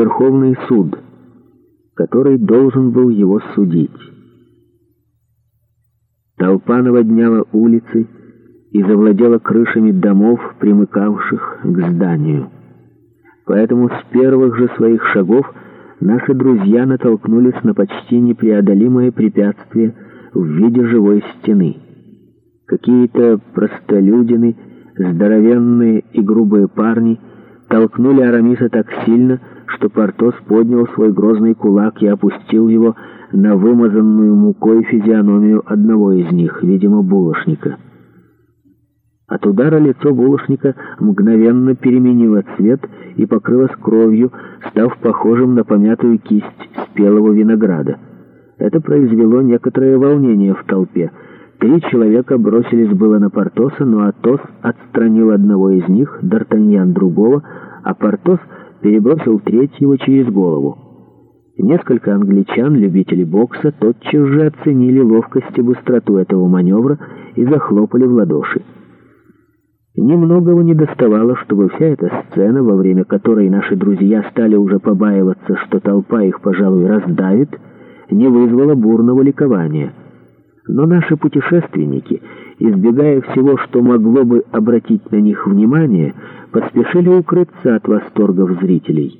Верховный суд, который должен был его судить. Толпа наводняла улицы и завладела крышами домов, примыкавших к зданию. Поэтому с первых же своих шагов наши друзья натолкнулись на почти непреодолимое препятствие в виде живой стены. Какие-то простолюдины, здоровенные и грубые парни толкнули Арамиса так сильно, что Портос поднял свой грозный кулак и опустил его на вымазанную мукой физиономию одного из них, видимо, булочника. От удара лицо булочника мгновенно переменило цвет и покрылось кровью, став похожим на помятую кисть спелого винограда. Это произвело некоторое волнение в толпе. Три человека бросились было на Портоса, но Атос отстранил одного из них, Д'Артаньян другого, а Портос — перебросил треть его через голову. Несколько англичан, любителей бокса, тотчас же оценили ловкость и быстроту этого маневра и захлопали в ладоши. Немногого не доставало, чтобы вся эта сцена, во время которой наши друзья стали уже побаиваться, что толпа их, пожалуй, раздавит, не вызвала бурного ликования. Но наши путешественники избегая всего, что могло бы обратить на них внимание, поспешили укрыться от восторгов зрителей.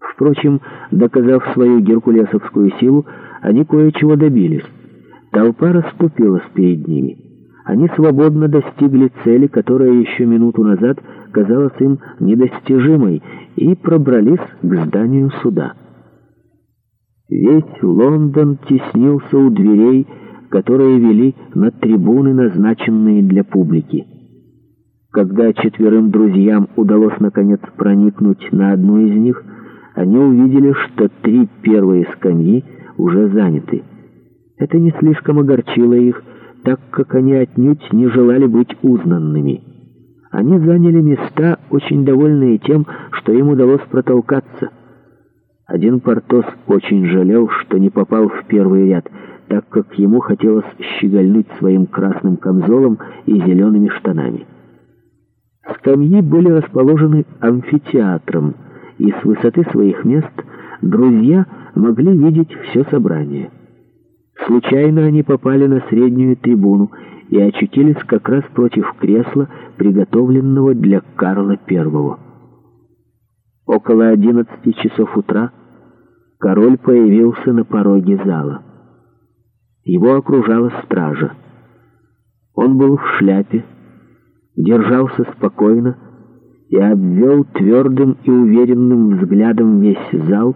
Впрочем, доказав свою геркулесовскую силу, они кое-чего добились. Толпа расступилась перед ними. Они свободно достигли цели, которая еще минуту назад казалась им недостижимой, и пробрались к зданию суда. Весь Лондон теснился у дверей, которые вели на трибуны, назначенные для публики. Когда четверым друзьям удалось наконец проникнуть на одну из них, они увидели, что три первые скамьи уже заняты. Это не слишком огорчило их, так как они отнюдь не желали быть узнанными. Они заняли места, очень довольные тем, что им удалось протолкаться. Один Портос очень жалел, что не попал в первый ряд – так как ему хотелось щегольнуть своим красным камзолом и зелеными штанами. Скамьи были расположены амфитеатром, и с высоты своих мест друзья могли видеть все собрание. Случайно они попали на среднюю трибуну и очутились как раз против кресла, приготовленного для Карла Первого. Около 11 часов утра король появился на пороге зала. Его окружала стража. Он был в шляпе, держался спокойно и обвел твердым и уверенным взглядом весь зал,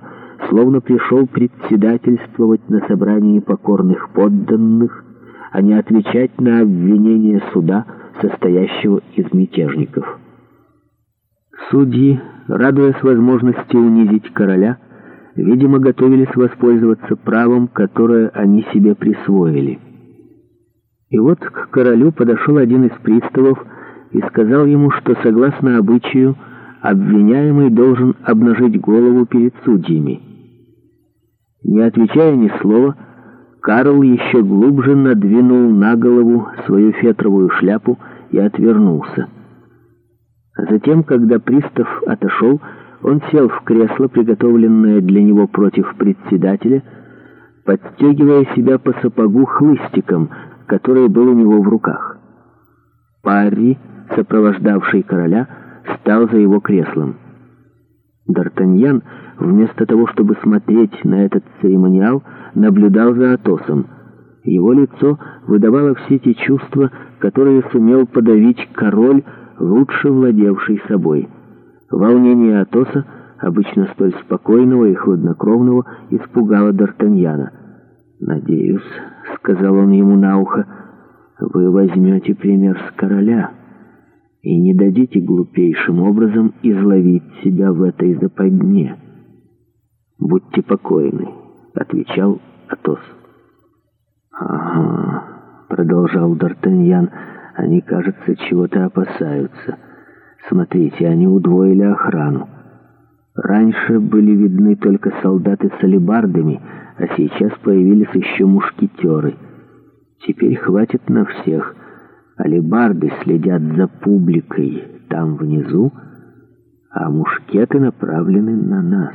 словно пришел председательствовать на собрании покорных подданных, а не отвечать на обвинения суда, состоящего из мятежников. Судьи, радуясь возможности унизить короля, видимо, готовились воспользоваться правом, которое они себе присвоили. И вот к королю подошел один из приставов и сказал ему, что, согласно обычаю, обвиняемый должен обнажить голову перед судьями. Не отвечая ни слова, Карл еще глубже надвинул на голову свою фетровую шляпу и отвернулся. Затем, когда пристав отошел, он сел в кресло, приготовленное для него против председателя, подтягивая себя по сапогу хлыстиком, который был у него в руках. Парри, сопровождавший короля, стал за его креслом. Д'Артаньян, вместо того, чтобы смотреть на этот церемониал, наблюдал за Атосом. Его лицо выдавало все те чувства, которые сумел подавить король, лучше владевший собой. Волнение Атоса, обычно столь спокойного и хладнокровного, испугало Д'Артаньяна. «Надеюсь», — сказал он ему на ухо, — «вы возьмете пример с короля и не дадите глупейшим образом изловить себя в этой западне». «Будьте покойны», — отвечал Атос. «Ага», — продолжал Д'Артаньян, — «они, кажется, чего-то опасаются». Смотрите, они удвоили охрану. Раньше были видны только солдаты с алебардами, а сейчас появились еще мушкетеры. Теперь хватит на всех. Алебарды следят за публикой там внизу, а мушкеты направлены на нас.